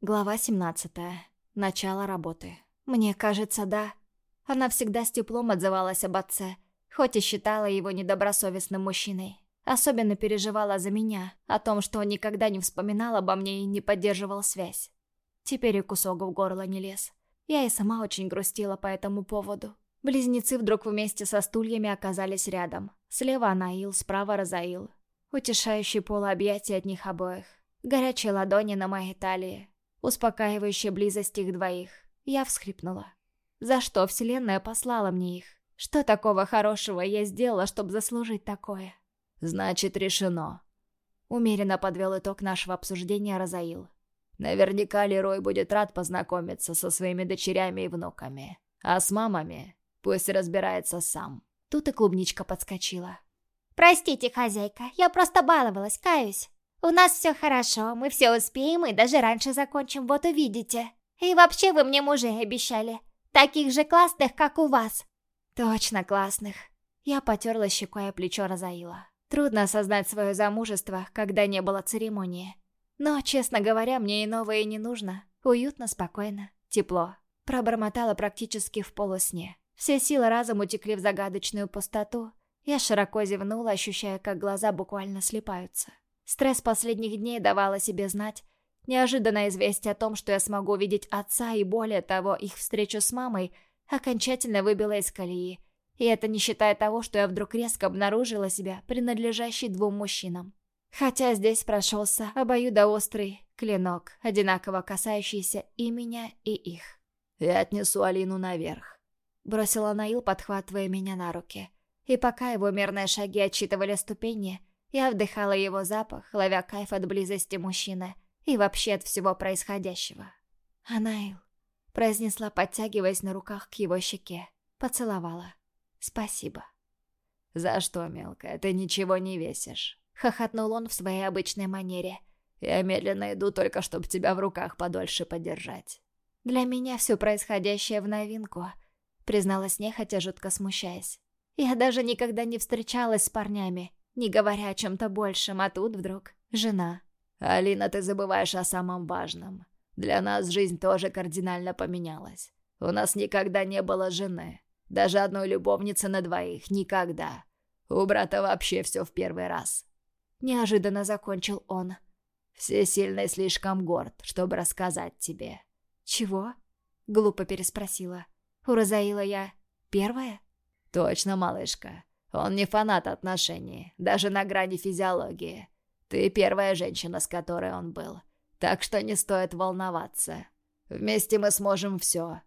Глава 17. Начало работы. Мне кажется, да. Она всегда с теплом отзывалась об отце, хоть и считала его недобросовестным мужчиной. Особенно переживала за меня, о том, что он никогда не вспоминал обо мне и не поддерживал связь. Теперь и кусок в горло не лез. Я и сама очень грустила по этому поводу. Близнецы вдруг вместе со стульями оказались рядом. Слева Анаил, справа Розаил. Утешающий полуобъятие от них обоих. Горячие ладони на моей талии, успокаивающая близость их двоих. Я всхлипнула. За что Вселенная послала мне их? Что такого хорошего я сделала, чтобы заслужить такое? Значит, решено. Умеренно подвел итог нашего обсуждения Розаил. Наверняка Лерой будет рад познакомиться со своими дочерями и внуками. А с мамами пусть разбирается сам. Тут и клубничка подскочила. «Простите, хозяйка, я просто баловалась, каюсь. У нас все хорошо, мы все успеем и даже раньше закончим, вот увидите. И вообще вы мне мужей обещали. Таких же классных, как у вас. Точно классных. Я потерла щекой о плечо Розаила. Трудно осознать свое замужество, когда не было церемонии. Но, честно говоря, мне и не нужно. Уютно, спокойно, тепло. Пробормотала практически в полусне. Все силы разом утекли в загадочную пустоту. Я широко зевнула, ощущая, как глаза буквально слепаются. Стресс последних дней давал о себе знать. Неожиданное известие о том, что я смогу увидеть отца и, более того, их встречу с мамой, окончательно выбило из колеи. И это не считая того, что я вдруг резко обнаружила себя принадлежащей двум мужчинам. Хотя здесь прошелся обоюдоострый клинок, одинаково касающийся и меня, и их. «Я отнесу Алину наверх», — бросила Наил, подхватывая меня на руки. И пока его мерные шаги отчитывали ступени, я вдыхала его запах, ловя кайф от близости мужчины и вообще от всего происходящего. «Анаил», — произнесла, подтягиваясь на руках к его щеке, поцеловала. «Спасибо». «За что, мелкая, ты ничего не весишь?» — хохотнул он в своей обычной манере. «Я медленно иду только, чтобы тебя в руках подольше подержать». «Для меня все происходящее в новинку», — призналась нехотя, жутко смущаясь. «Я даже никогда не встречалась с парнями, не говоря о чем-то большем, а тут вдруг жена. «Алина, ты забываешь о самом важном. Для нас жизнь тоже кардинально поменялась. У нас никогда не было жены. Даже одной любовницы на двоих. Никогда. У брата вообще все в первый раз». Неожиданно закончил он. «Все сильный слишком горд, чтобы рассказать тебе». «Чего?» — глупо переспросила. «У Розаила я первая?» «Точно, малышка. Он не фанат отношений, даже на грани физиологии. Ты первая женщина, с которой он был. Так что не стоит волноваться. Вместе мы сможем все.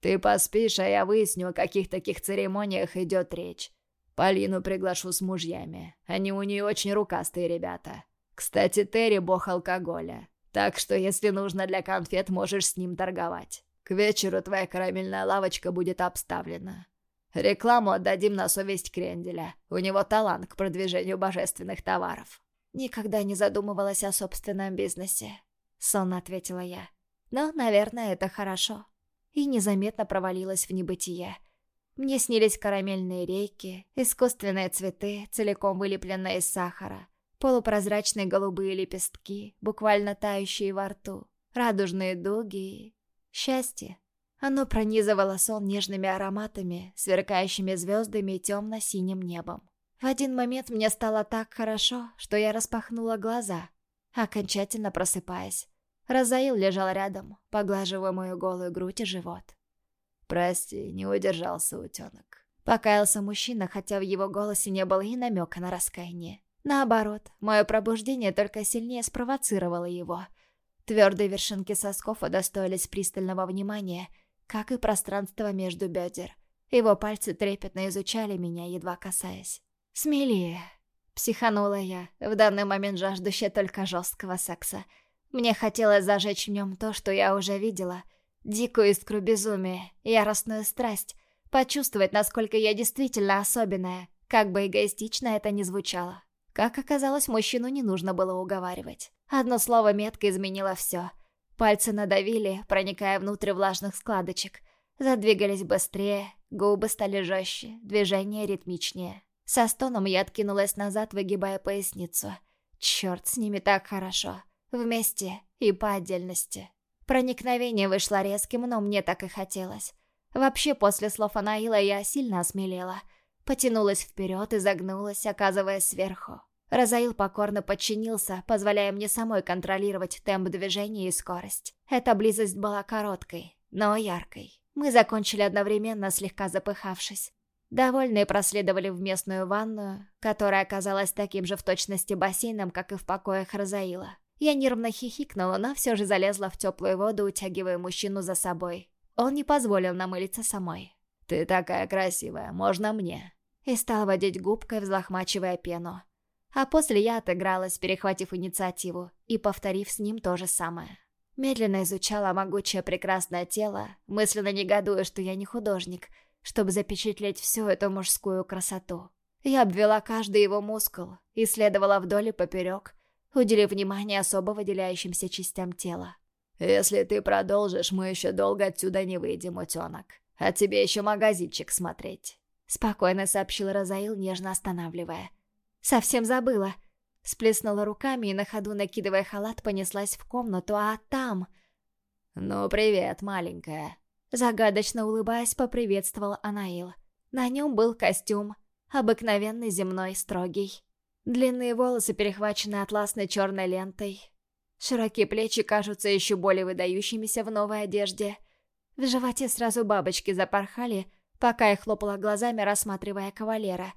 Ты поспишь, а я выясню, о каких таких церемониях идет речь. Полину приглашу с мужьями. Они у нее очень рукастые ребята. Кстати, Терри бог алкоголя. Так что, если нужно для конфет, можешь с ним торговать. К вечеру твоя карамельная лавочка будет обставлена. Рекламу отдадим на совесть Кренделя. У него талант к продвижению божественных товаров. Никогда не задумывалась о собственном бизнесе. Сонно ответила я. Но, наверное, это хорошо. И незаметно провалилась в небытие. Мне снились карамельные рейки, искусственные цветы, целиком вылепленные из сахара, полупрозрачные голубые лепестки, буквально тающие во рту, радужные дуги и... Счастье. Оно пронизывало сон нежными ароматами, сверкающими звездами и темно-синим небом. В один момент мне стало так хорошо, что я распахнула глаза, окончательно просыпаясь. Розаил лежал рядом, поглаживая мою голую грудь и живот. «Прости, не удержался, утенок». Покаялся мужчина, хотя в его голосе не было и намека на раскаяние. Наоборот, мое пробуждение только сильнее спровоцировало его. Твердые вершинки сосков удостоились пристального внимания — как и пространство между бедер. Его пальцы трепетно изучали меня, едва касаясь. «Смелее!» — психанула я, в данный момент жаждущая только жесткого секса. Мне хотелось зажечь в нем то, что я уже видела. Дикую искру безумия, яростную страсть. Почувствовать, насколько я действительно особенная, как бы эгоистично это ни звучало. Как оказалось, мужчину не нужно было уговаривать. Одно слово метко изменило все — Пальцы надавили, проникая внутрь влажных складочек. Задвигались быстрее, губы стали жестче, движения ритмичнее. Со стоном я откинулась назад, выгибая поясницу. Черт, с ними так хорошо. Вместе и по отдельности. Проникновение вышло резким, но мне так и хотелось. Вообще, после слов Анаила я сильно осмелела. Потянулась вперед и загнулась, оказываясь сверху. Розаил покорно подчинился, позволяя мне самой контролировать темп движения и скорость. Эта близость была короткой, но яркой. Мы закончили одновременно, слегка запыхавшись. Довольные проследовали в местную ванную, которая оказалась таким же в точности бассейном, как и в покоях Розаила. Я нервно хихикнула, но все же залезла в теплую воду, утягивая мужчину за собой. Он не позволил намылиться самой. «Ты такая красивая, можно мне?» И стал водить губкой, взлохмачивая пену. А после я отыгралась, перехватив инициативу, и повторив с ним то же самое. Медленно изучала могучее прекрасное тело, мысленно негодуя, что я не художник, чтобы запечатлеть всю эту мужскую красоту. Я обвела каждый его мускул, исследовала вдоль и поперек, уделив внимание особо выделяющимся частям тела. «Если ты продолжишь, мы еще долго отсюда не выйдем, утенок. А тебе еще магазинчик смотреть», — спокойно сообщил Розаил, нежно останавливая. «Совсем забыла». Сплеснула руками и на ходу, накидывая халат, понеслась в комнату, а там... «Ну, привет, маленькая». Загадочно улыбаясь, поприветствовал Анаил. На нем был костюм, обыкновенный земной, строгий. Длинные волосы перехвачены атласной черной лентой. Широкие плечи кажутся еще более выдающимися в новой одежде. В животе сразу бабочки запорхали, пока я хлопала глазами, рассматривая кавалера.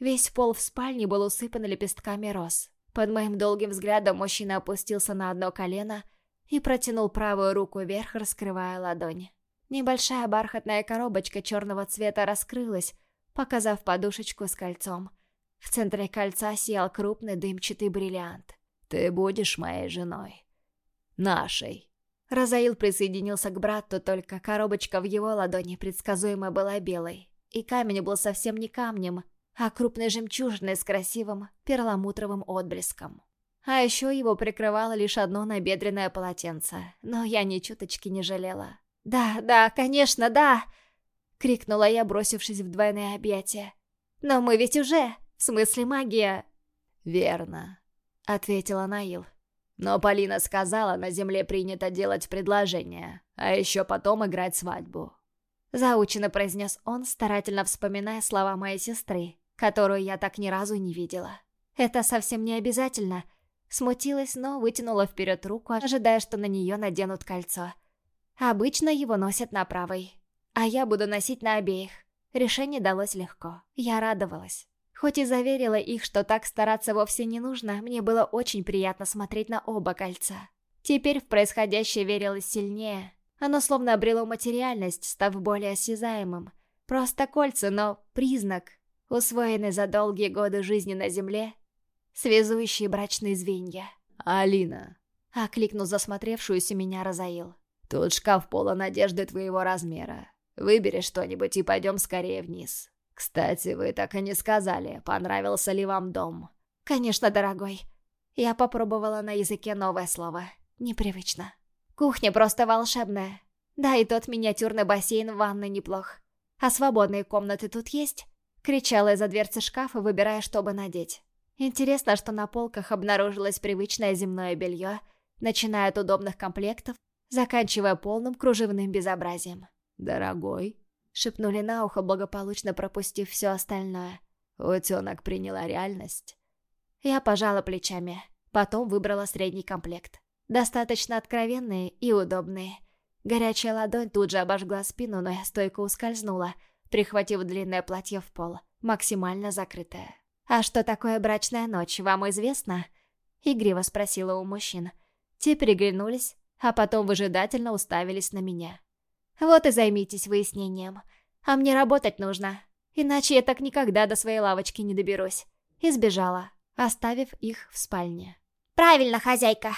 Весь пол в спальне был усыпан лепестками роз. Под моим долгим взглядом мужчина опустился на одно колено и протянул правую руку вверх, раскрывая ладонь. Небольшая бархатная коробочка черного цвета раскрылась, показав подушечку с кольцом. В центре кольца сиял крупный дымчатый бриллиант. «Ты будешь моей женой. Нашей». Розаил присоединился к брату, только коробочка в его ладони предсказуемо была белой. И камень был совсем не камнем, а крупной жемчужиной с красивым перламутровым отблеском. А еще его прикрывало лишь одно набедренное полотенце, но я ни чуточки не жалела. «Да, да, конечно, да!» — крикнула я, бросившись в двойное объятие. «Но мы ведь уже...» В смысле магия?» «Верно», — ответила Наил. «Но Полина сказала, на земле принято делать предложение, а еще потом играть свадьбу». Заучено произнес он, старательно вспоминая слова моей сестры, которую я так ни разу не видела. «Это совсем не обязательно», Смутилась, но вытянула вперед руку, ожидая, что на нее наденут кольцо. Обычно его носят на правой, а я буду носить на обеих. Решение далось легко. Я радовалась. Хоть и заверила их, что так стараться вовсе не нужно, мне было очень приятно смотреть на оба кольца. Теперь в происходящее верилось сильнее. Оно словно обрело материальность, став более осязаемым. Просто кольца, но признак, усвоенный за долгие годы жизни на Земле, связующие брачные звенья. «Алина!» — окликнул засмотревшуюся меня Розаил. «Тут шкаф полон одежды твоего размера. Выбери что-нибудь и пойдем скорее вниз». «Кстати, вы так и не сказали, понравился ли вам дом?» «Конечно, дорогой». Я попробовала на языке новое слово. Непривычно. Кухня просто волшебная. Да, и тот миниатюрный бассейн в ванной неплох. А свободные комнаты тут есть? Кричала из-за дверцы шкафа, выбирая, чтобы надеть. Интересно, что на полках обнаружилось привычное земное белье, начиная от удобных комплектов, заканчивая полным кружевным безобразием. «Дорогой», Шепнули на ухо, благополучно пропустив все остальное. Утенок приняла реальность. Я пожала плечами. Потом выбрала средний комплект. Достаточно откровенные и удобные. Горячая ладонь тут же обожгла спину, но я стойко ускользнула, прихватив длинное платье в пол, максимально закрытое. «А что такое брачная ночь, вам известно?» Игриво спросила у мужчин. Те переглянулись, а потом выжидательно уставились на меня. Вот и займитесь выяснением. А мне работать нужно, иначе я так никогда до своей лавочки не доберусь. И сбежала, оставив их в спальне. «Правильно, хозяйка!»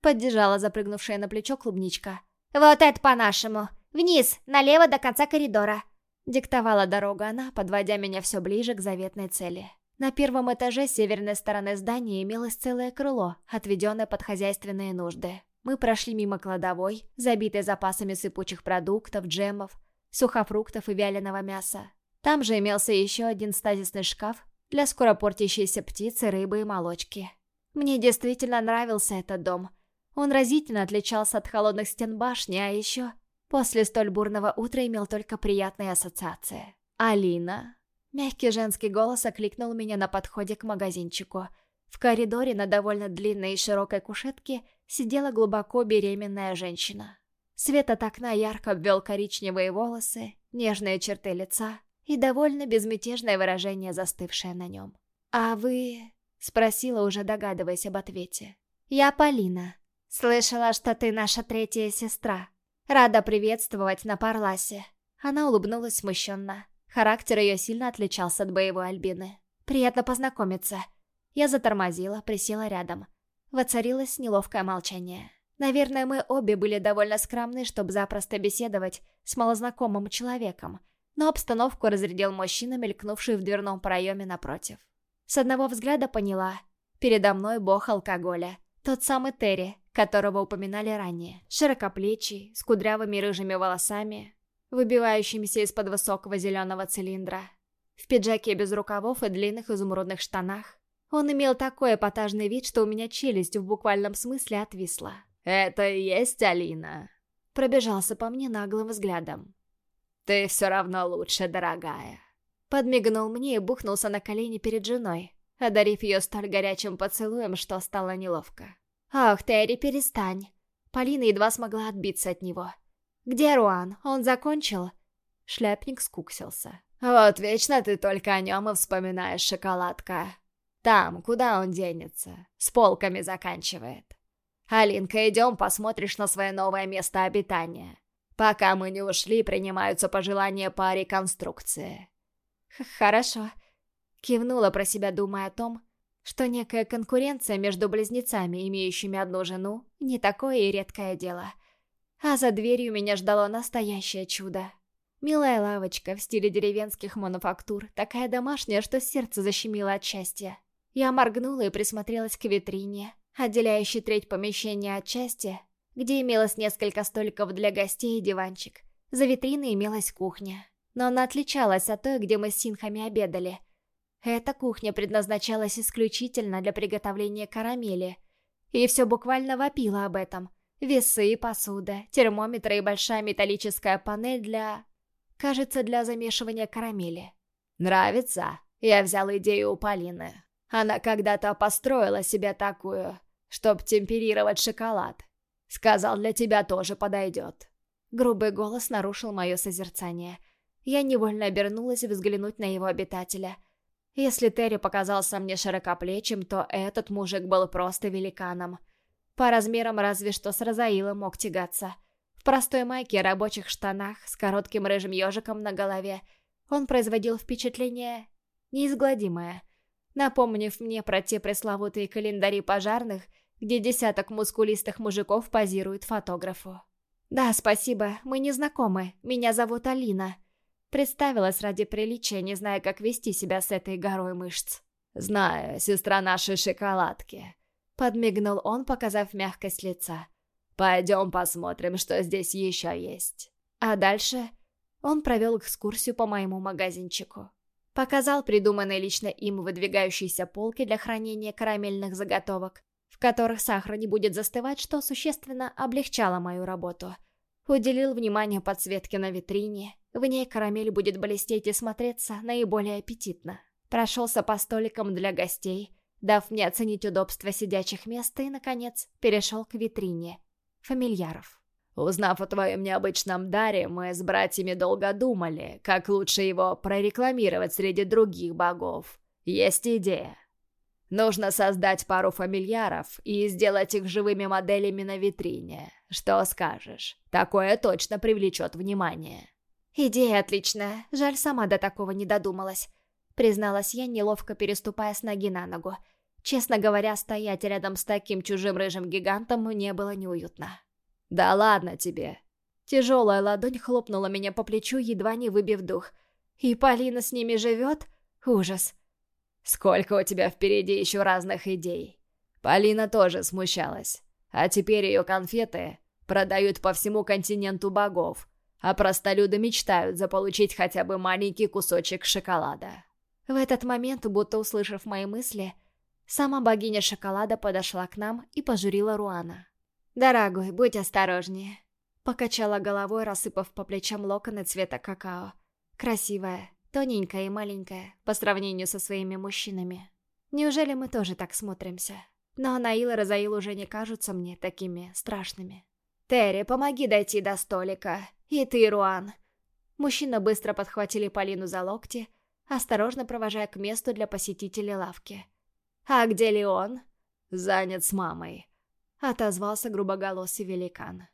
Поддержала запрыгнувшая на плечо клубничка. «Вот это по-нашему! Вниз, налево до конца коридора!» Диктовала дорога она, подводя меня все ближе к заветной цели. На первом этаже северной стороны здания имелось целое крыло, отведенное под хозяйственные нужды. Мы прошли мимо кладовой, забитой запасами сыпучих продуктов, джемов, сухофруктов и вяленого мяса. Там же имелся еще один стазисный шкаф для скоропортящейся птицы, рыбы и молочки. Мне действительно нравился этот дом. Он разительно отличался от холодных стен башни, а еще после столь бурного утра имел только приятные ассоциации. «Алина?» Мягкий женский голос окликнул меня на подходе к магазинчику. В коридоре на довольно длинной и широкой кушетке сидела глубоко беременная женщина. Свет от окна ярко обвел коричневые волосы, нежные черты лица и довольно безмятежное выражение, застывшее на нем. «А вы...» — спросила, уже догадываясь об ответе. «Я Полина. Слышала, что ты наша третья сестра. Рада приветствовать на Парласе». Она улыбнулась смущенно. Характер ее сильно отличался от боевой Альбины. «Приятно познакомиться». Я затормозила, присела рядом. Воцарилось неловкое молчание. Наверное, мы обе были довольно скромны, чтобы запросто беседовать с малознакомым человеком, но обстановку разрядил мужчина, мелькнувший в дверном проеме напротив. С одного взгляда поняла. Передо мной бог алкоголя. Тот самый Терри, которого упоминали ранее. Широкоплечий, с кудрявыми рыжими волосами, выбивающимися из-под высокого зеленого цилиндра. В пиджаке без рукавов и длинных изумрудных штанах. Он имел такой эпатажный вид, что у меня челюсть в буквальном смысле отвисла. «Это и есть Алина?» Пробежался по мне наглым взглядом. «Ты все равно лучше, дорогая». Подмигнул мне и бухнулся на колени перед женой, одарив ее столь горячим поцелуем, что стало неловко. «Ах, Терри, перестань!» Полина едва смогла отбиться от него. «Где Руан? Он закончил?» Шляпник скуксился. «Вот вечно ты только о нем и вспоминаешь, шоколадка. Там, куда он денется, с полками заканчивает. Алинка, идем посмотришь на свое новое место обитания. Пока мы не ушли, принимаются пожелания по реконструкции». «Хорошо», — кивнула про себя, думая о том, что некая конкуренция между близнецами, имеющими одну жену, не такое и редкое дело — а за дверью меня ждало настоящее чудо. Милая лавочка в стиле деревенских мануфактур, такая домашняя, что сердце защемило от счастья. Я моргнула и присмотрелась к витрине, отделяющей треть помещения от части, где имелось несколько столиков для гостей и диванчик. За витриной имелась кухня, но она отличалась от той, где мы с синхами обедали. Эта кухня предназначалась исключительно для приготовления карамели, и все буквально вопило об этом – Весы, посуда, термометры и большая металлическая панель для... Кажется, для замешивания карамели. Нравится? Я взял идею у Полины. Она когда-то построила себе такую, чтоб темперировать шоколад. Сказал, для тебя тоже подойдет. Грубый голос нарушил мое созерцание. Я невольно обернулась взглянуть на его обитателя. Если Терри показался мне широкоплечим, то этот мужик был просто великаном — по размерам разве что с Розаилом мог тягаться. В простой майке и рабочих штанах с коротким рыжим ежиком на голове он производил впечатление неизгладимое, напомнив мне про те пресловутые календари пожарных, где десяток мускулистых мужиков позирует фотографу. «Да, спасибо, мы не знакомы, меня зовут Алина». Представилась ради приличия, не зная, как вести себя с этой горой мышц. «Знаю, сестра нашей шоколадки», Подмигнул он, показав мягкость лица. «Пойдем посмотрим, что здесь еще есть». А дальше он провел экскурсию по моему магазинчику. Показал придуманные лично им выдвигающиеся полки для хранения карамельных заготовок, в которых сахар не будет застывать, что существенно облегчало мою работу. Уделил внимание подсветке на витрине, в ней карамель будет блестеть и смотреться наиболее аппетитно. Прошелся по столикам для гостей, дав мне оценить удобство сидячих мест и, наконец, перешел к витрине. Фамильяров. Узнав о твоем необычном даре, мы с братьями долго думали, как лучше его прорекламировать среди других богов. Есть идея. Нужно создать пару фамильяров и сделать их живыми моделями на витрине. Что скажешь? Такое точно привлечет внимание. Идея отличная. Жаль, сама до такого не додумалась. Призналась я, неловко переступая с ноги на ногу. Честно говоря, стоять рядом с таким чужим рыжим гигантом мне было неуютно. «Да ладно тебе!» Тяжелая ладонь хлопнула меня по плечу, едва не выбив дух. «И Полина с ними живет? Ужас!» «Сколько у тебя впереди еще разных идей!» Полина тоже смущалась. А теперь ее конфеты продают по всему континенту богов, а простолюды мечтают заполучить хотя бы маленький кусочек шоколада. В этот момент, будто услышав мои мысли, Сама богиня шоколада подошла к нам и пожурила Руана. «Дорогой, будь осторожнее», — покачала головой, рассыпав по плечам локоны цвета какао. «Красивая, тоненькая и маленькая, по сравнению со своими мужчинами. Неужели мы тоже так смотримся? Но Наил и Розаил уже не кажутся мне такими страшными». «Терри, помоги дойти до столика. И ты, Руан». Мужчины быстро подхватили Полину за локти, осторожно провожая к месту для посетителей лавки. «А где Леон?» «Занят с мамой», — отозвался грубоголосый великан.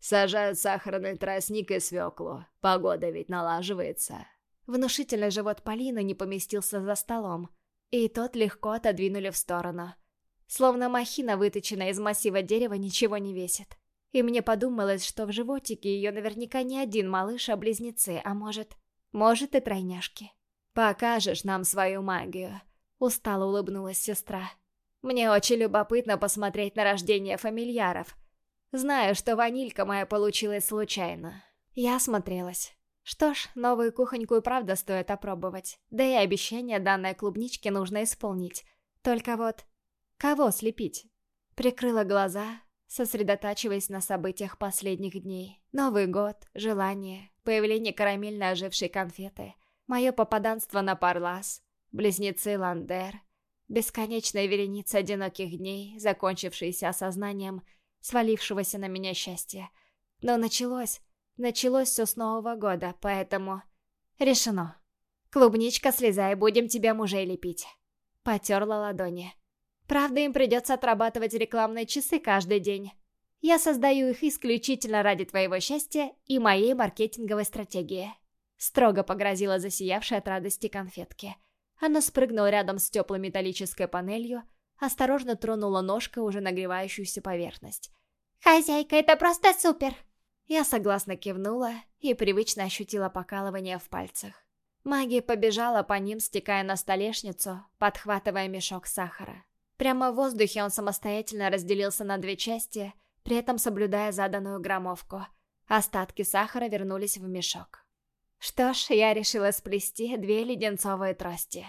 «Сажают сахарный тростник и свеклу. Погода ведь налаживается». Внушительный живот Полины не поместился за столом, и тот легко отодвинули в сторону. Словно махина, выточенная из массива дерева, ничего не весит. И мне подумалось, что в животике ее наверняка не один малыш, а близнецы, а может... Может и тройняшки. «Покажешь нам свою магию», — устало улыбнулась сестра. «Мне очень любопытно посмотреть на рождение фамильяров. Знаю, что ванилька моя получилась случайно». Я осмотрелась. Что ж, новую кухоньку и правда стоит опробовать. Да и обещание данной клубничке нужно исполнить. Только вот... Кого слепить? Прикрыла глаза, сосредотачиваясь на событиях последних дней. Новый год, желание, появление карамельно ожившей конфеты, мое попаданство на Парлас, близнецы Ландер, бесконечная вереница одиноких дней, закончившаяся осознанием свалившегося на меня счастья. Но началось, началось все с Нового года, поэтому... Решено. Клубничка, слезай, будем тебя мужей лепить. Потерла ладони. Правда, им придется отрабатывать рекламные часы каждый день. Я создаю их исключительно ради твоего счастья и моей маркетинговой стратегии. Строго погрозила засиявшей от радости конфетки. Она спрыгнула рядом с теплой металлической панелью, осторожно тронула ножкой уже нагревающуюся поверхность. «Хозяйка, это просто супер!» Я согласно кивнула и привычно ощутила покалывание в пальцах. Магия побежала по ним, стекая на столешницу, подхватывая мешок сахара. Прямо в воздухе он самостоятельно разделился на две части, при этом соблюдая заданную граммовку. Остатки сахара вернулись в мешок. Что ж, я решила сплести две леденцовые трости.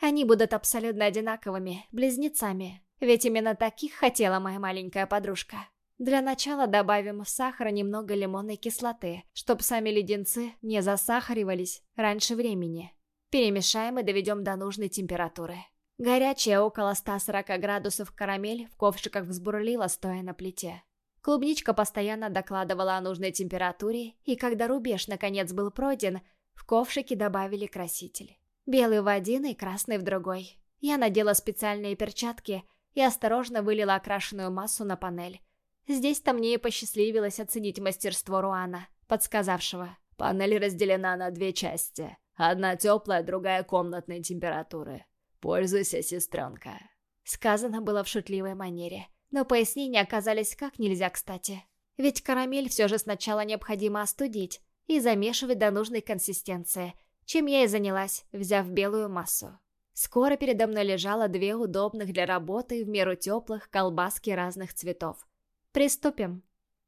Они будут абсолютно одинаковыми, близнецами, ведь именно таких хотела моя маленькая подружка. Для начала добавим в сахар немного лимонной кислоты, чтобы сами леденцы не засахаривались раньше времени. Перемешаем и доведем до нужной температуры. Горячая, около 140 градусов карамель в ковшиках взбурлила, стоя на плите. Клубничка постоянно докладывала о нужной температуре, и когда рубеж наконец был пройден, в ковшике добавили краситель. Белый в один и красный в другой. Я надела специальные перчатки и осторожно вылила окрашенную массу на панель. Здесь-то мне и посчастливилось оценить мастерство Руана, подсказавшего. Панель разделена на две части. Одна теплая, другая комнатной температуры. «Пользуйся, сестренка». Сказано было в шутливой манере, но пояснения оказались как нельзя кстати. Ведь карамель все же сначала необходимо остудить и замешивать до нужной консистенции, чем я и занялась, взяв белую массу. Скоро передо мной лежало две удобных для работы в меру теплых колбаски разных цветов. Приступим.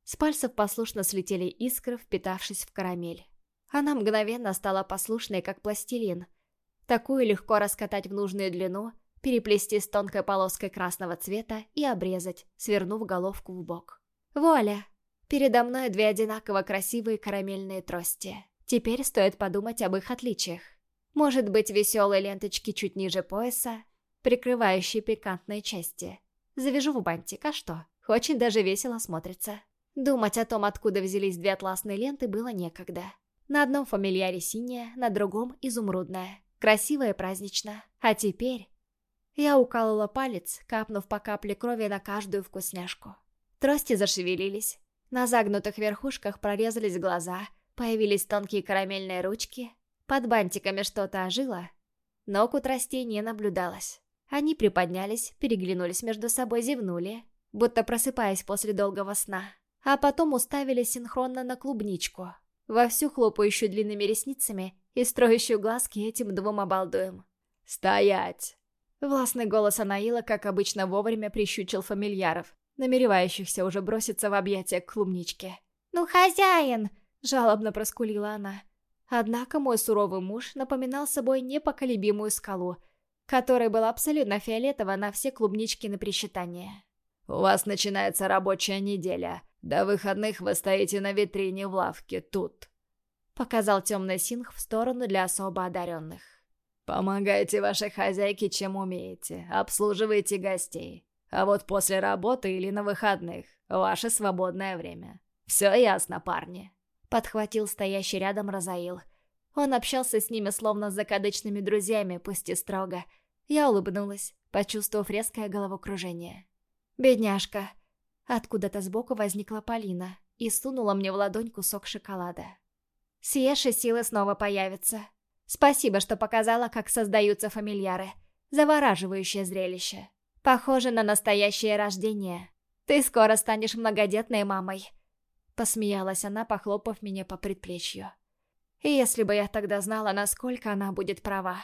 С пальцев послушно слетели искры, впитавшись в карамель. Она мгновенно стала послушной, как пластилин, Такую легко раскатать в нужную длину, переплести с тонкой полоской красного цвета и обрезать, свернув головку в бок. Вуаля! Передо мной две одинаково красивые карамельные трости. Теперь стоит подумать об их отличиях. Может быть, веселые ленточки чуть ниже пояса, прикрывающие пикантные части. Завяжу в бантик, а что? Очень даже весело смотрится. Думать о том, откуда взялись две атласные ленты, было некогда. На одном фамильяре синяя, на другом изумрудная. Красиво и празднично. А теперь... Я уколола палец, капнув по капле крови на каждую вкусняшку. Трости зашевелились. На загнутых верхушках прорезались глаза, появились тонкие карамельные ручки. Под бантиками что-то ожило. Ног у тростей не наблюдалось. Они приподнялись, переглянулись между собой, зевнули, будто просыпаясь после долгого сна. А потом уставились синхронно на клубничку, вовсю хлопающую длинными ресницами и строящую глазки этим двум обалдуем. «Стоять!» Властный голос Анаила, как обычно, вовремя прищучил фамильяров, намеревающихся уже броситься в объятия к клубничке. «Ну, хозяин!» — жалобно проскулила она. Однако мой суровый муж напоминал собой непоколебимую скалу, которая была абсолютно фиолетова на все клубнички на причитание. У вас начинается рабочая неделя. До выходных вы стоите на витрине в лавке, тут. Показал темный синх в сторону для особо одаренных. Помогайте вашей хозяйке, чем умеете. Обслуживайте гостей. А вот после работы или на выходных – ваше свободное время. Все ясно, парни. Подхватил стоящий рядом Розаил. Он общался с ними словно с закадычными друзьями, пусть и строго. Я улыбнулась, почувствовав резкое головокружение. «Бедняжка!» Откуда-то сбоку возникла Полина и сунула мне в ладонь кусок шоколада. «Съешь, и силы снова появятся. Спасибо, что показала, как создаются фамильяры. Завораживающее зрелище. Похоже на настоящее рождение. Ты скоро станешь многодетной мамой». Посмеялась она, похлопав меня по предплечью. И если бы я тогда знала, насколько она будет права.